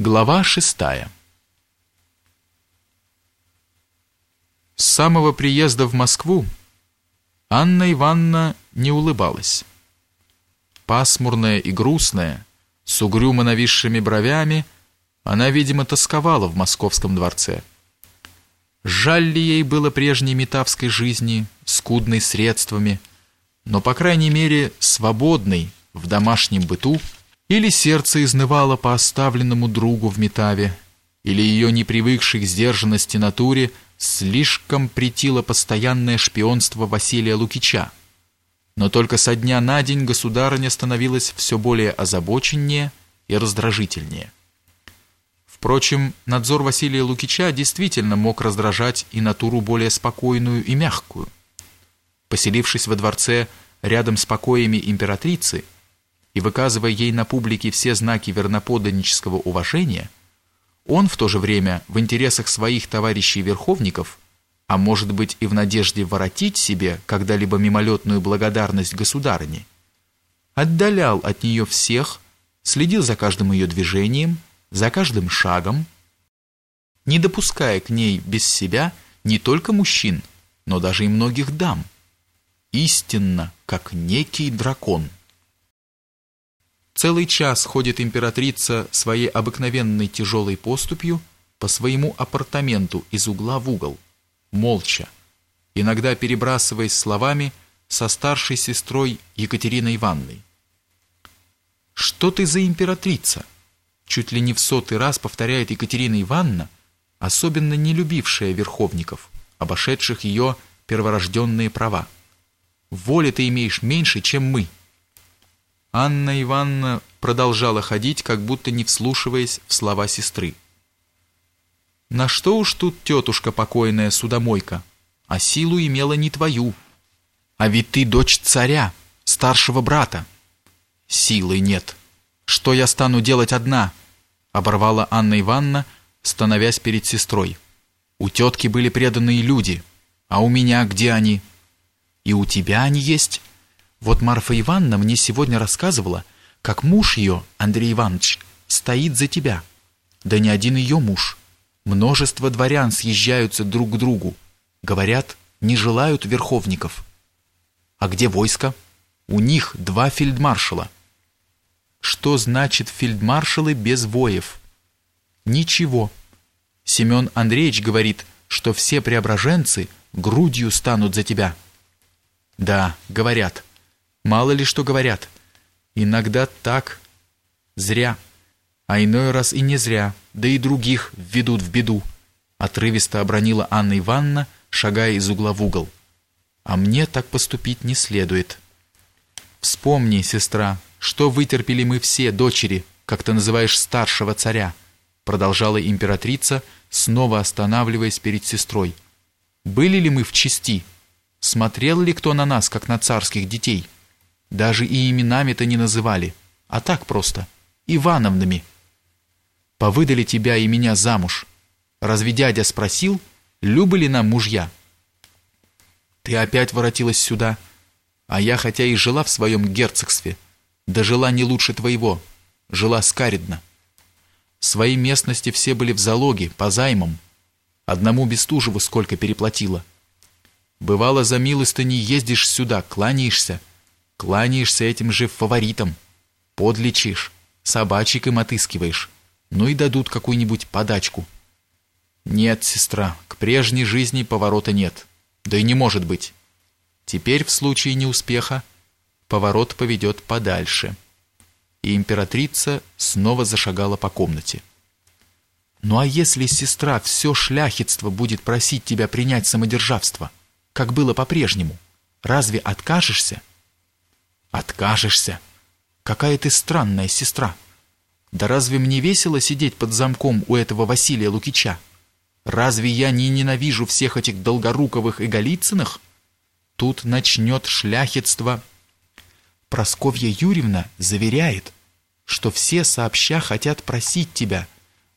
Глава шестая С самого приезда в Москву Анна Ивановна не улыбалась. Пасмурная и грустная, с угрюмо нависшими бровями, она, видимо, тосковала в московском дворце. Жаль ли ей было прежней метавской жизни, скудной средствами, но, по крайней мере, свободной в домашнем быту, или сердце изнывало по оставленному другу в Метаве, или ее непривыкшей к сдержанности натуре слишком претило постоянное шпионство Василия Лукича. Но только со дня на день государыня становилась все более озабоченнее и раздражительнее. Впрочем, надзор Василия Лукича действительно мог раздражать и натуру более спокойную и мягкую. Поселившись во дворце рядом с покоями императрицы, и выказывая ей на публике все знаки верноподданнического уважения, он в то же время в интересах своих товарищей-верховников, а может быть и в надежде воротить себе когда-либо мимолетную благодарность государыне, отдалял от нее всех, следил за каждым ее движением, за каждым шагом, не допуская к ней без себя не только мужчин, но даже и многих дам, истинно, как некий дракон. Целый час ходит императрица своей обыкновенной тяжелой поступью по своему апартаменту из угла в угол, молча, иногда перебрасываясь словами со старшей сестрой Екатериной Ивановной. «Что ты за императрица?» Чуть ли не в сотый раз повторяет Екатерина Ивановна, особенно не любившая верховников, обошедших ее перворожденные права. «Воли ты имеешь меньше, чем мы». Анна Ивановна продолжала ходить, как будто не вслушиваясь в слова сестры. «На что уж тут тетушка покойная судомойка, а силу имела не твою. А ведь ты дочь царя, старшего брата. Силы нет. Что я стану делать одна?» оборвала Анна Ивановна, становясь перед сестрой. «У тетки были преданные люди, а у меня где они?» «И у тебя они есть?» Вот Марфа Ивановна мне сегодня рассказывала, как муж ее, Андрей Иванович, стоит за тебя. Да не один ее муж. Множество дворян съезжаются друг к другу. Говорят, не желают верховников. А где войско? У них два фельдмаршала. Что значит фельдмаршалы без воев? Ничего. Семен Андреевич говорит, что все преображенцы грудью станут за тебя. Да, говорят. Мало ли что говорят. Иногда так. Зря. А иной раз и не зря. Да и других введут в беду. Отрывисто обронила Анна Ивановна, шагая из угла в угол. А мне так поступить не следует. Вспомни, сестра, что вытерпели мы все, дочери, как ты называешь старшего царя, продолжала императрица, снова останавливаясь перед сестрой. Были ли мы в чести? Смотрел ли кто на нас, как на царских детей? Даже и именами-то не называли, а так просто, Ивановнами. Повыдали тебя и меня замуж. Разве дядя спросил, любы ли нам мужья? Ты опять воротилась сюда, а я, хотя и жила в своем герцогстве, да жила не лучше твоего, жила скаридно. Свои местности все были в залоге, по займам. Одному Бестужеву сколько переплатила. Бывало, за милостыней ездишь сюда, кланяешься, Кланяешься этим же фаворитам, подлечишь, собачек им отыскиваешь, ну и дадут какую-нибудь подачку. Нет, сестра, к прежней жизни поворота нет, да и не может быть. Теперь в случае неуспеха поворот поведет подальше. И императрица снова зашагала по комнате. Ну а если сестра все шляхетство будет просить тебя принять самодержавство, как было по-прежнему, разве откажешься? Откажешься? Какая ты странная сестра. Да разве мне весело сидеть под замком у этого Василия Лукича? Разве я не ненавижу всех этих Долгоруковых и Голицыных? Тут начнет шляхетство. Просковья Юрьевна заверяет, что все сообща хотят просить тебя,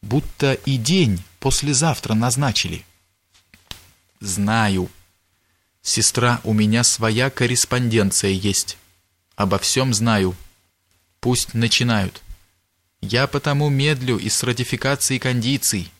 будто и день послезавтра назначили. Знаю. Сестра, у меня своя корреспонденция есть. Обо всем знаю. Пусть начинают. Я потому медлю и с ратификацией кондиций.